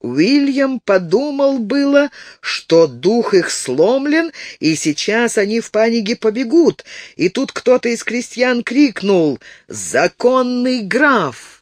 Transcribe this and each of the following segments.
Уильям подумал было, что дух их сломлен, и сейчас они в панике побегут. И тут кто-то из крестьян крикнул «Законный граф!»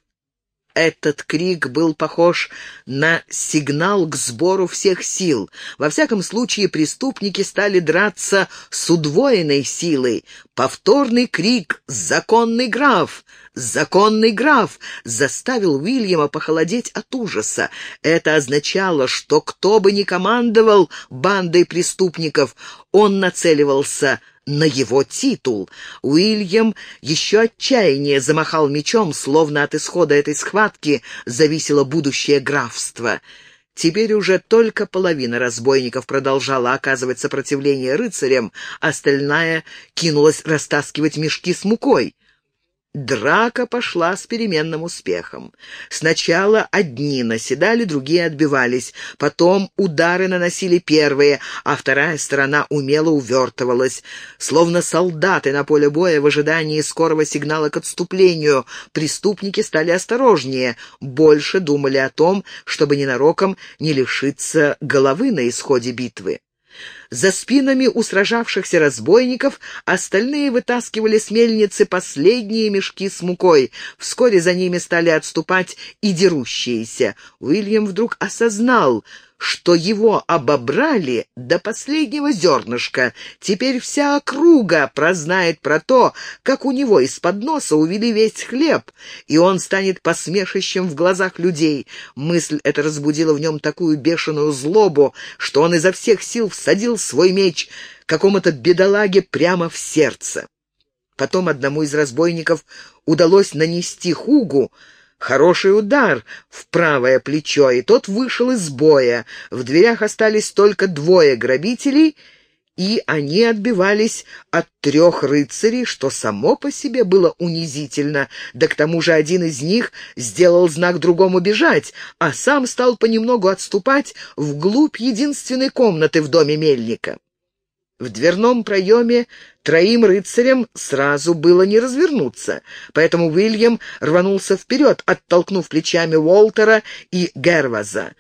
Этот крик был похож на сигнал к сбору всех сил. Во всяком случае, преступники стали драться с удвоенной силой. Повторный крик «Законный граф! Законный граф!» заставил Уильяма похолодеть от ужаса. Это означало, что кто бы ни командовал бандой преступников, он нацеливался на его титул. Уильям еще отчаяннее замахал мечом, словно от исхода этой схватки зависело будущее графства. Теперь уже только половина разбойников продолжала оказывать сопротивление рыцарям, остальная кинулась растаскивать мешки с мукой. Драка пошла с переменным успехом. Сначала одни наседали, другие отбивались. Потом удары наносили первые, а вторая сторона умело увертывалась. Словно солдаты на поле боя в ожидании скорого сигнала к отступлению, преступники стали осторожнее, больше думали о том, чтобы ненароком не лишиться головы на исходе битвы. За спинами у сражавшихся разбойников остальные вытаскивали с мельницы последние мешки с мукой. Вскоре за ними стали отступать и дерущиеся. Уильям вдруг осознал, что его обобрали до последнего зернышка. Теперь вся округа прознает про то, как у него из-под носа увели весь хлеб, и он станет посмешищем в глазах людей. Мысль эта разбудила в нем такую бешеную злобу, что он изо всех сил всадил свой меч какому-то бедолаге прямо в сердце. Потом одному из разбойников удалось нанести хугу, Хороший удар в правое плечо, и тот вышел из боя. В дверях остались только двое грабителей, и они отбивались от трех рыцарей, что само по себе было унизительно, да к тому же один из них сделал знак другому бежать, а сам стал понемногу отступать вглубь единственной комнаты в доме мельника. В дверном проеме троим рыцарям сразу было не развернуться, поэтому Уильям рванулся вперед, оттолкнув плечами Уолтера и Герваза.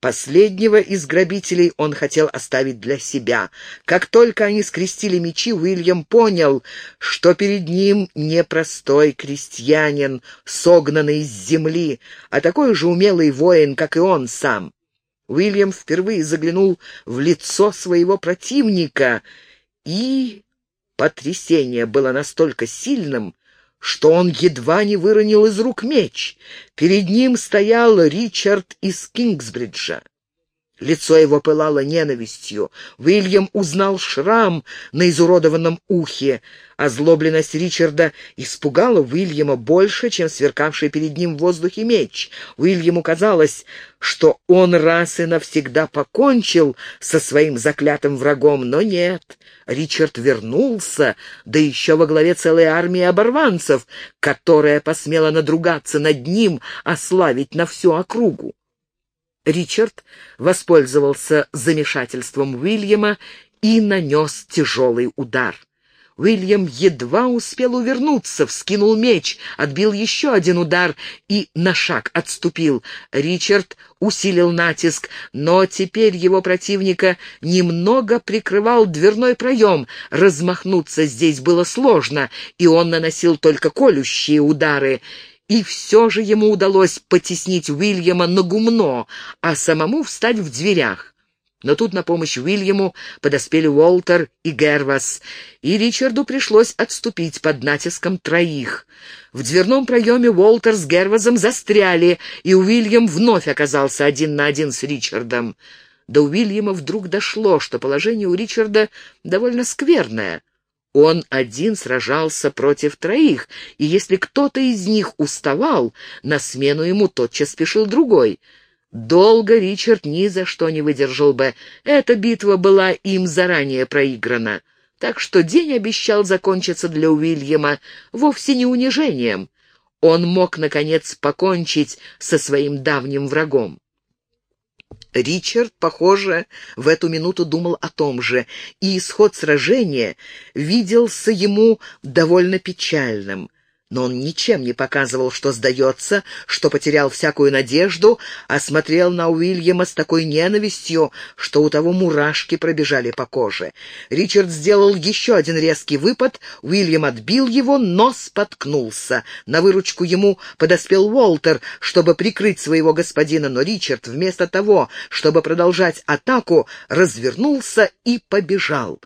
Последнего из грабителей он хотел оставить для себя. Как только они скрестили мечи, Уильям понял, что перед ним не простой крестьянин, согнанный с земли, а такой же умелый воин, как и он сам. Уильям впервые заглянул в лицо своего противника, и потрясение было настолько сильным, что он едва не выронил из рук меч. Перед ним стоял Ричард из Кингсбриджа. Лицо его пылало ненавистью. Уильям узнал шрам на изуродованном ухе. Озлобленность Ричарда испугала Уильяма больше, чем сверкавший перед ним в воздухе меч. Уильяму казалось, что он раз и навсегда покончил со своим заклятым врагом, но нет. Ричард вернулся, да еще во главе целой армии оборванцев, которая посмела надругаться над ним, ославить на всю округу. Ричард воспользовался замешательством Уильяма и нанес тяжелый удар. Уильям едва успел увернуться, вскинул меч, отбил еще один удар и на шаг отступил. Ричард усилил натиск, но теперь его противника немного прикрывал дверной проем. Размахнуться здесь было сложно, и он наносил только колющие удары. И все же ему удалось потеснить Уильяма на гумно, а самому встать в дверях. Но тут на помощь Уильяму подоспели Уолтер и Гервас, и Ричарду пришлось отступить под натиском троих. В дверном проеме Уолтер с Гервазом застряли, и Уильям вновь оказался один на один с Ричардом. До Уильяма вдруг дошло, что положение у Ричарда довольно скверное — он один сражался против троих, и если кто-то из них уставал, на смену ему тотчас спешил другой. Долго Ричард ни за что не выдержал бы. Эта битва была им заранее проиграна. Так что день обещал закончиться для Уильяма вовсе не унижением. Он мог, наконец, покончить со своим давним врагом. Ричард, похоже, в эту минуту думал о том же, и исход сражения виделся ему довольно печальным. Но он ничем не показывал, что сдается, что потерял всякую надежду, а смотрел на Уильяма с такой ненавистью, что у того мурашки пробежали по коже. Ричард сделал еще один резкий выпад, Уильям отбил его, но споткнулся. На выручку ему подоспел Уолтер, чтобы прикрыть своего господина, но Ричард вместо того, чтобы продолжать атаку, развернулся и побежал.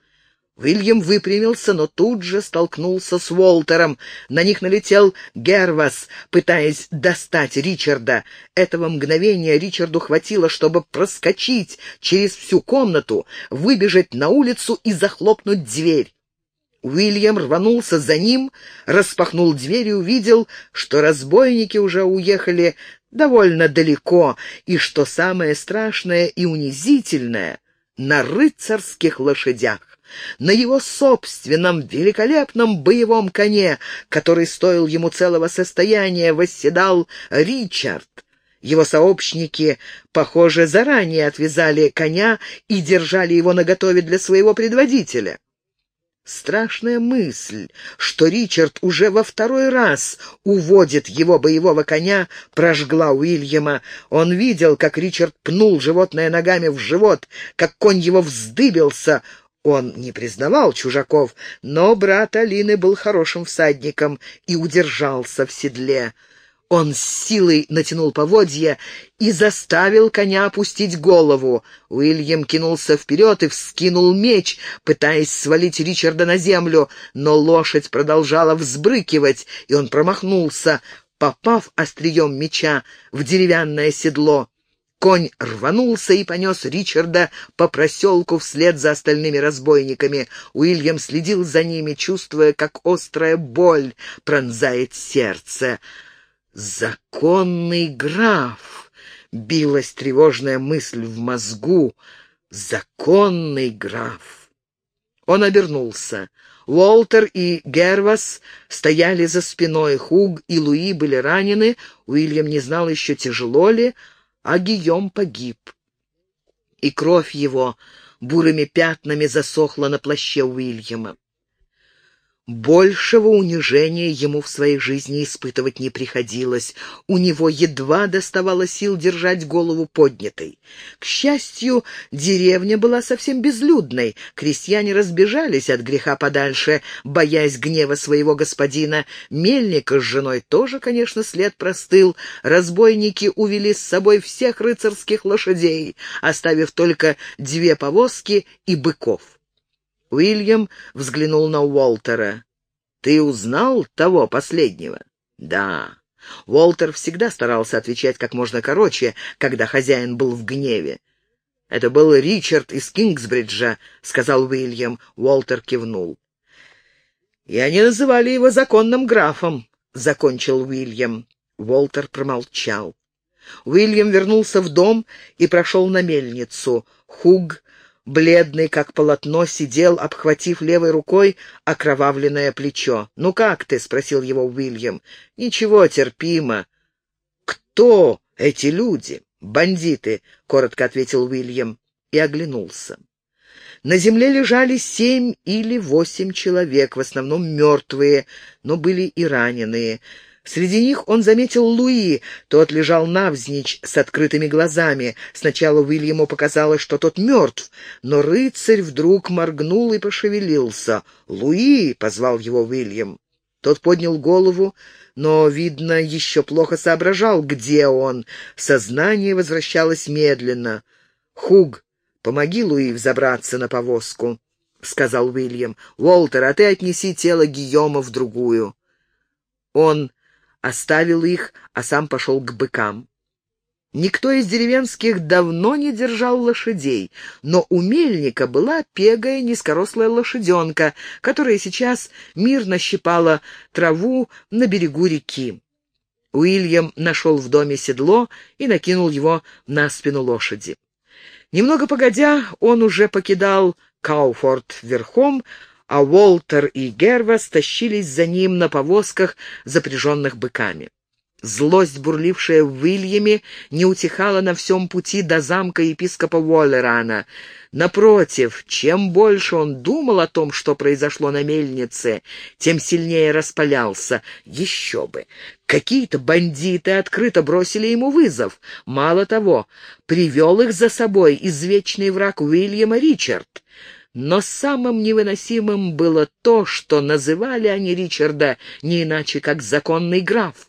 Уильям выпрямился, но тут же столкнулся с Уолтером. На них налетел Гервас, пытаясь достать Ричарда. Этого мгновения Ричарду хватило, чтобы проскочить через всю комнату, выбежать на улицу и захлопнуть дверь. Уильям рванулся за ним, распахнул дверь и увидел, что разбойники уже уехали довольно далеко, и, что самое страшное и унизительное, на рыцарских лошадях на его собственном великолепном боевом коне, который стоил ему целого состояния, восседал Ричард. Его сообщники, похоже, заранее отвязали коня и держали его наготове для своего предводителя. Страшная мысль, что Ричард уже во второй раз уводит его боевого коня, прожгла Уильяма. Он видел, как Ричард пнул животное ногами в живот, как конь его вздыбился. Он не признавал чужаков, но брат Алины был хорошим всадником и удержался в седле. Он с силой натянул поводья и заставил коня опустить голову. Уильям кинулся вперед и вскинул меч, пытаясь свалить Ричарда на землю, но лошадь продолжала взбрыкивать, и он промахнулся, попав острием меча в деревянное седло. Конь рванулся и понес Ричарда по проселку вслед за остальными разбойниками. Уильям следил за ними, чувствуя, как острая боль пронзает сердце. «Законный граф!» — билась тревожная мысль в мозгу. «Законный граф!» Он обернулся. Уолтер и Гервас стояли за спиной, Хуг и Луи были ранены, Уильям не знал еще, тяжело ли, а Гийом погиб. И кровь его бурыми пятнами засохла на плаще Уильяма. Большего унижения ему в своей жизни испытывать не приходилось. У него едва доставало сил держать голову поднятой. К счастью, деревня была совсем безлюдной. Крестьяне разбежались от греха подальше, боясь гнева своего господина. Мельника с женой тоже, конечно, след простыл. Разбойники увели с собой всех рыцарских лошадей, оставив только две повозки и быков. Уильям взглянул на Уолтера. «Ты узнал того последнего?» «Да». Уолтер всегда старался отвечать как можно короче, когда хозяин был в гневе. «Это был Ричард из Кингсбриджа», — сказал Уильям. Уолтер кивнул. «И они называли его законным графом», — закончил Уильям. Уолтер промолчал. Уильям вернулся в дом и прошел на мельницу. Хуг бледный как полотно, сидел, обхватив левой рукой окровавленное плечо. «Ну как ты?» — спросил его Уильям. «Ничего, терпимо». «Кто эти люди?» «Бандиты», — коротко ответил Уильям и оглянулся. На земле лежали семь или восемь человек, в основном мертвые, но были и раненые. Среди них он заметил Луи. Тот лежал навзничь с открытыми глазами. Сначала Уильяму показалось, что тот мертв, но рыцарь вдруг моргнул и пошевелился. «Луи!» — позвал его Уильям. Тот поднял голову, но, видно, еще плохо соображал, где он. Сознание возвращалось медленно. «Хуг, помоги Луи взобраться на повозку», — сказал Уильям. «Уолтер, а ты отнеси тело Гийома в другую». Он оставил их, а сам пошел к быкам. Никто из деревенских давно не держал лошадей, но у мельника была пегая низкорослая лошаденка, которая сейчас мирно щипала траву на берегу реки. Уильям нашел в доме седло и накинул его на спину лошади. Немного погодя, он уже покидал Кауфорд верхом, а Уолтер и Герва стащились за ним на повозках, запряженных быками. Злость, бурлившая в Уильяме, не утихала на всем пути до замка епископа Уоллерана. Напротив, чем больше он думал о том, что произошло на мельнице, тем сильнее распалялся. Еще бы! Какие-то бандиты открыто бросили ему вызов. Мало того, привел их за собой извечный враг Уильяма Ричард. Но самым невыносимым было то, что называли они Ричарда не иначе, как законный граф.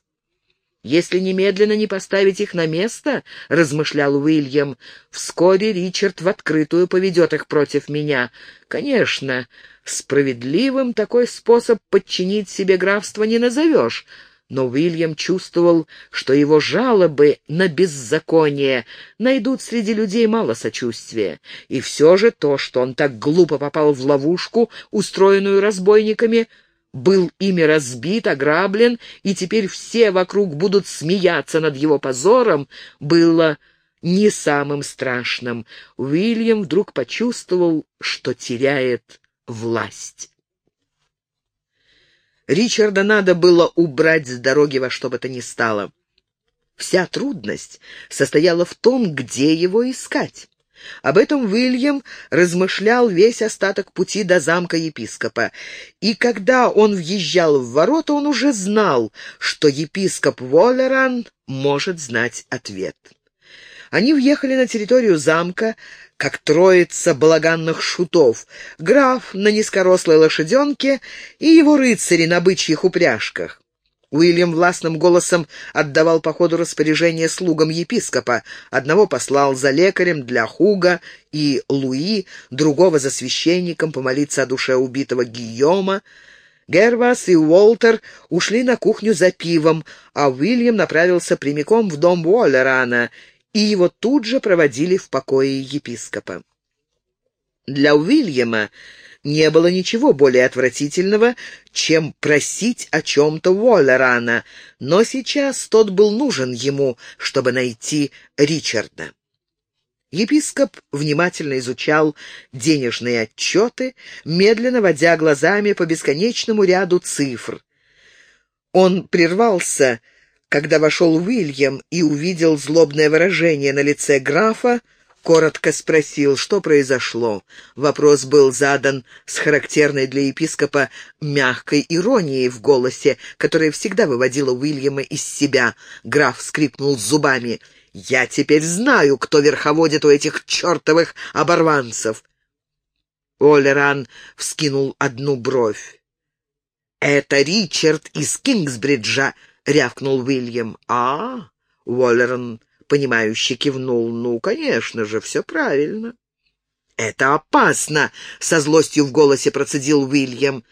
«Если немедленно не поставить их на место, — размышлял Уильям, — вскоре Ричард в открытую поведет их против меня. Конечно, справедливым такой способ подчинить себе графство не назовешь, но Уильям чувствовал, что его жалобы на беззаконие найдут среди людей мало сочувствия. И все же то, что он так глупо попал в ловушку, устроенную разбойниками, — был ими разбит, ограблен, и теперь все вокруг будут смеяться над его позором, было не самым страшным. Уильям вдруг почувствовал, что теряет власть. Ричарда надо было убрать с дороги во что бы то ни стало. Вся трудность состояла в том, где его искать. Об этом Уильям размышлял весь остаток пути до замка епископа. И когда он въезжал в ворота, он уже знал, что епископ Воллеран может знать ответ. Они въехали на территорию замка, как троица балаганных шутов, граф на низкорослой лошаденке и его рыцари на бычьих упряжках. Уильям властным голосом отдавал по ходу распоряжения слугам епископа. Одного послал за лекарем для Хуга и Луи, другого за священником помолиться о душе убитого Гийома. Гервас и Уолтер ушли на кухню за пивом, а Уильям направился прямиком в дом Уоллерана, и его тут же проводили в покое епископа. Для Уильяма не было ничего более отвратительного, чем просить о чем-то Уоллерана, но сейчас тот был нужен ему, чтобы найти Ричарда. Епископ внимательно изучал денежные отчеты, медленно водя глазами по бесконечному ряду цифр. Он прервался, когда вошел Уильям и увидел злобное выражение на лице графа, коротко спросил, что произошло. Вопрос был задан с характерной для епископа мягкой иронией в голосе, которая всегда выводила Уильяма из себя. Граф скрипнул зубами. «Я теперь знаю, кто верховодит у этих чертовых оборванцев!» Олеран вскинул одну бровь. «Это Ричард из Кингсбриджа!» — рявкнул Уильям. «А, Уоллеран понимающе кивнул. «Ну, конечно же, все правильно». «Это опасно!» — со злостью в голосе процедил Уильям.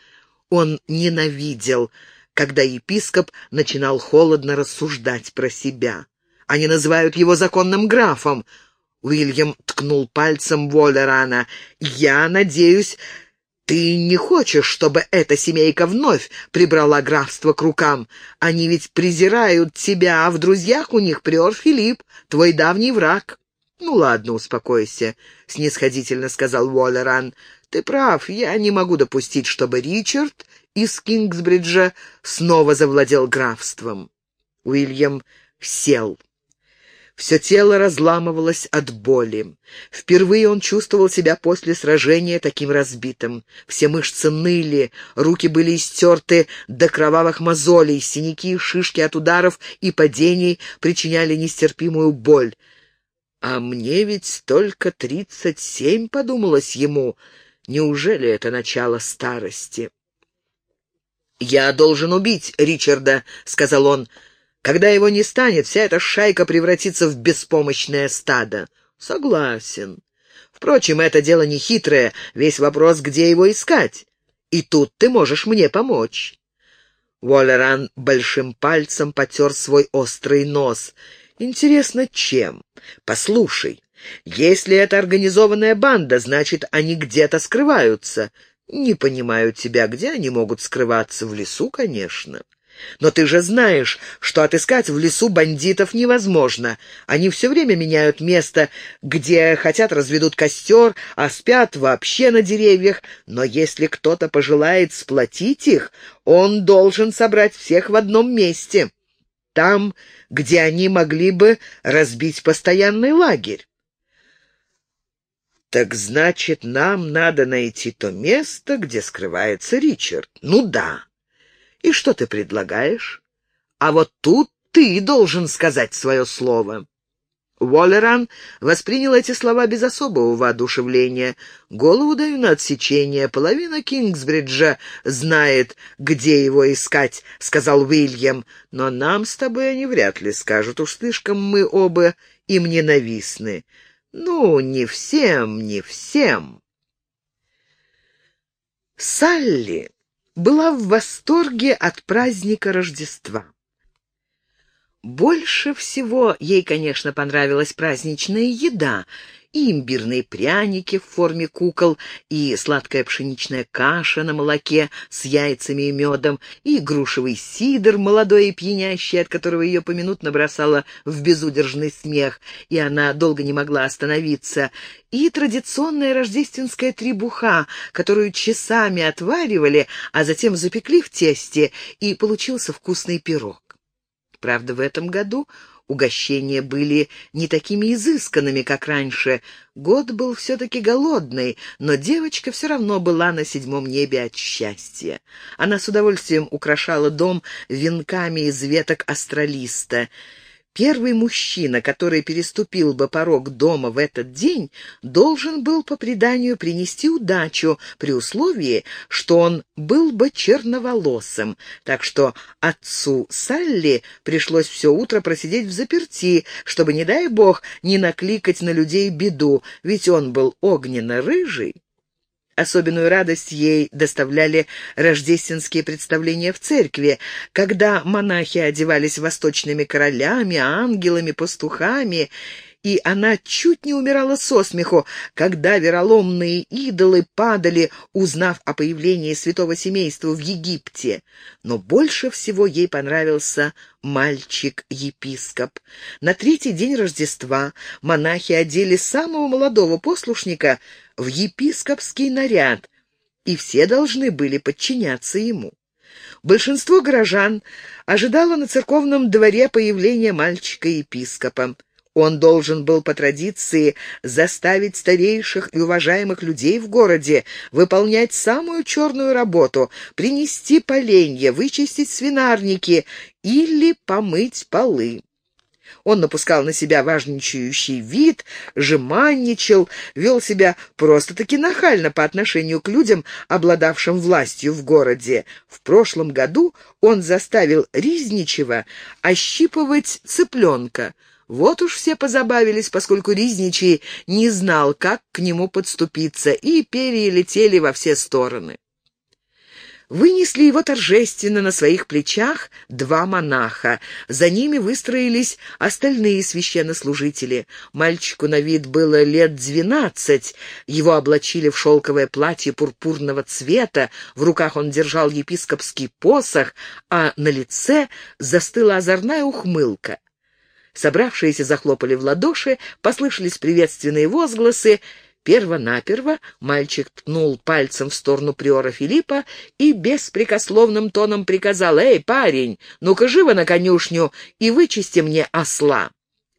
Он ненавидел, когда епископ начинал холодно рассуждать про себя. Они называют его законным графом. Уильям ткнул пальцем Воллерана. «Я надеюсь, «Ты не хочешь, чтобы эта семейка вновь прибрала графство к рукам? Они ведь презирают тебя, а в друзьях у них приор Филипп, твой давний враг». «Ну ладно, успокойся», — снисходительно сказал Уоллеран. «Ты прав, я не могу допустить, чтобы Ричард из Кингсбриджа снова завладел графством». Уильям сел. Все тело разламывалось от боли. Впервые он чувствовал себя после сражения таким разбитым. Все мышцы ныли, руки были истерты до кровавых мозолей, синяки, шишки от ударов и падений причиняли нестерпимую боль. «А мне ведь только тридцать семь», — подумалось ему. «Неужели это начало старости?» «Я должен убить Ричарда», — сказал он, — когда его не станет, вся эта шайка превратится в беспомощное стадо. Согласен. Впрочем, это дело не хитрое, весь вопрос, где его искать. И тут ты можешь мне помочь. Уоллеран большим пальцем потер свой острый нос. Интересно, чем? Послушай, если это организованная банда, значит, они где-то скрываются. Не понимаю тебя, где они могут скрываться? В лесу, конечно. Но ты же знаешь, что отыскать в лесу бандитов невозможно. Они все время меняют место, где хотят разведут костер, а спят вообще на деревьях. Но если кто-то пожелает сплотить их, он должен собрать всех в одном месте. там, где они могли бы разбить постоянный лагерь. «Так значит, нам надо найти то место, где скрывается Ричард?» «Ну да. И что ты предлагаешь?» «А вот тут ты должен сказать свое слово». Уоллеран воспринял эти слова без особого воодушевления. «Голову даю на отсечение. Половина Кингсбриджа знает, где его искать», — сказал Уильям. «Но нам с тобой они вряд ли скажут. Уж слишком мы оба им ненавистны. Ну, не всем, не всем». Салли была в восторге от праздника Рождества. Больше всего ей, конечно, понравилась праздничная еда, и имбирные пряники в форме кукол, и сладкая пшеничная каша на молоке с яйцами и медом, и грушевый сидр, молодой и пьянящий, от которого ее поминутно бросало в безудержный смех, и она долго не могла остановиться, и традиционная рождественская требуха, которую часами отваривали, а затем запекли в тесте, и получился вкусный пирог. Правда, в этом году угощения были не такими изысканными, как раньше. Год был все-таки голодный, но девочка все равно была на седьмом небе от счастья. Она с удовольствием украшала дом венками из веток астролиста. Первый мужчина, который переступил бы порог дома в этот день, должен был по преданию принести удачу при условии, что он был бы черноволосым. Так что отцу Салли пришлось все утро просидеть в заперти, чтобы, не дай бог, не накликать на людей беду, ведь он был огненно-рыжий. Особенную радость ей доставляли рождественские представления в церкви, когда монахи одевались восточными королями, ангелами, пастухами, и она чуть не умирала со смеху, когда вероломные идолы падали, узнав о появлении святого семейства в Египте. Но больше всего ей понравился мальчик-епископ. На третий день Рождества монахи одели самого молодого послушника в епископский наряд, и все должны были подчиняться ему. Большинство горожан ожидало на церковном дворе появления мальчика-епископа. Он должен был по традиции заставить старейших и уважаемых людей в городе выполнять самую черную работу, принести поленья, вычистить свинарники или помыть полы. Он напускал на себя важничающий вид, жеманничал, вел себя просто-таки нахально по отношению к людям, обладавшим властью в городе. В прошлом году он заставил Ризничева ощипывать цыпленка. Вот уж все позабавились, поскольку Ризничий не знал, как к нему подступиться, и перья летели во все стороны вынесли его торжественно на своих плечах два монаха. За ними выстроились остальные священнослужители. Мальчику на вид было лет двенадцать. Его облачили в шелковое платье пурпурного цвета, в руках он держал епископский посох, а на лице застыла озорная ухмылка. Собравшиеся захлопали в ладоши, послышались приветственные возгласы — Перво-наперво мальчик ткнул пальцем в сторону приора Филиппа и беспрекословным тоном приказал «Эй, парень, ну-ка живо на конюшню и вычисти мне осла».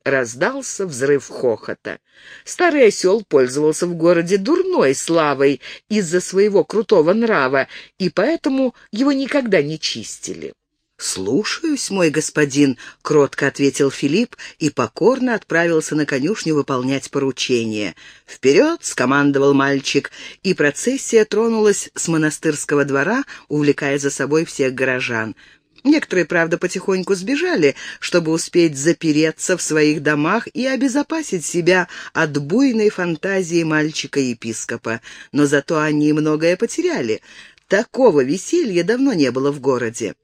Раздался взрыв хохота. Старый осел пользовался в городе дурной славой из-за своего крутого нрава, и поэтому его никогда не чистили. «Слушаюсь, мой господин», — кротко ответил Филипп и покорно отправился на конюшню выполнять поручение. «Вперед!» — скомандовал мальчик, и процессия тронулась с монастырского двора, увлекая за собой всех горожан. Некоторые, правда, потихоньку сбежали, чтобы успеть запереться в своих домах и обезопасить себя от буйной фантазии мальчика-епископа. Но зато они многое потеряли. Такого веселья давно не было в городе.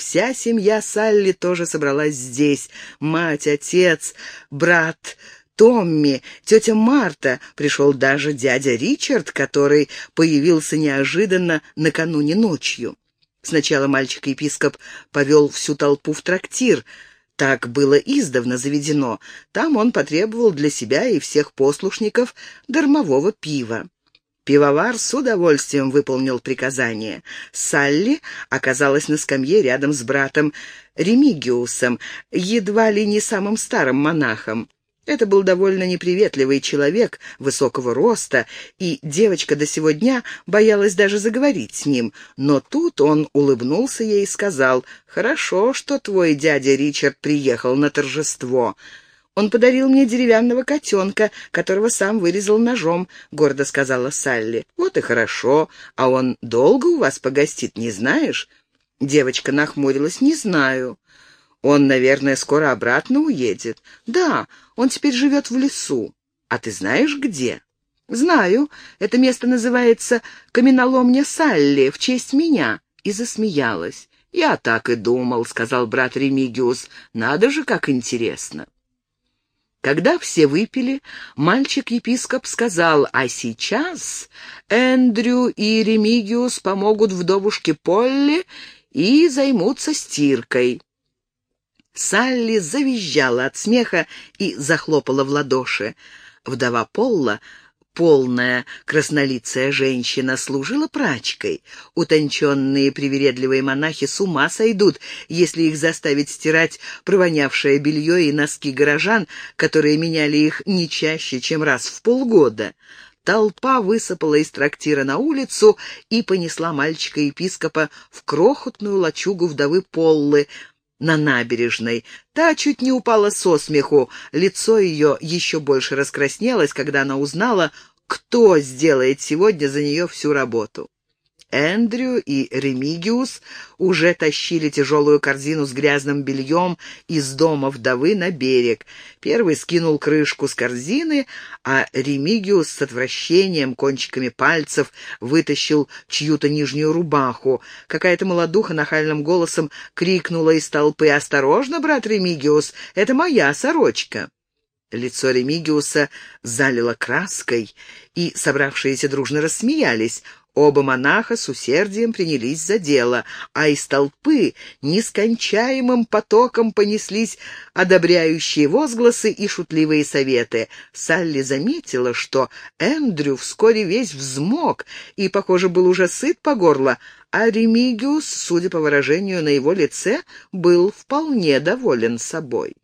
Вся семья Салли тоже собралась здесь. Мать, отец, брат, Томми, тетя Марта, пришел даже дядя Ричард, который появился неожиданно накануне ночью. Сначала мальчик-епископ повел всю толпу в трактир. Так было издавна заведено. Там он потребовал для себя и всех послушников дармового пива. Пивовар с удовольствием выполнил приказание. Салли оказалась на скамье рядом с братом Ремигиусом, едва ли не самым старым монахом. Это был довольно неприветливый человек, высокого роста, и девочка до сего дня боялась даже заговорить с ним. Но тут он улыбнулся ей и сказал, «Хорошо, что твой дядя Ричард приехал на торжество». «Он подарил мне деревянного котенка, которого сам вырезал ножом», — гордо сказала Салли. «Вот и хорошо. А он долго у вас погостит, не знаешь?» Девочка нахмурилась. «Не знаю». Он, наверное, скоро обратно уедет. Да, он теперь живет в лесу. А ты знаешь, где? Знаю. Это место называется Каменоломня Салли, в честь меня. И засмеялась. «Я так и думал», — сказал брат Ремигиус. «Надо же, как интересно». Когда все выпили, мальчик-епископ сказал, «А сейчас Эндрю и Ремигиус помогут вдовушке Полли и займутся стиркой». Салли завизжала от смеха и захлопала в ладоши. Вдова Полла, полная краснолицая женщина, служила прачкой. Утонченные привередливые монахи с ума сойдут, если их заставить стирать провонявшее белье и носки горожан, которые меняли их не чаще, чем раз в полгода. Толпа высыпала из трактира на улицу и понесла мальчика-епископа в крохотную лачугу вдовы Поллы, на набережной. Та чуть не упала со смеху, лицо ее еще больше раскраснелось, когда она узнала, кто сделает сегодня за нее всю работу. Эндрю и Ремигиус уже тащили тяжелую корзину с грязным бельем из дома вдовы на берег. Первый скинул крышку с корзины, а Ремигиус с отвращением кончиками пальцев вытащил чью-то нижнюю рубаху. Какая-то молодуха нахальным голосом крикнула из толпы «Осторожно, брат Ремигиус, это моя сорочка!» Лицо Ремигиуса залило краской, и собравшиеся дружно рассмеялись. Оба монаха с усердием принялись за дело, а из толпы нескончаемым потоком понеслись одобряющие возгласы и шутливые советы. Салли заметила, что Эндрю вскоре весь взмок и, похоже, был уже сыт по горло, а Ремигиус, судя по выражению на его лице, был вполне доволен собой.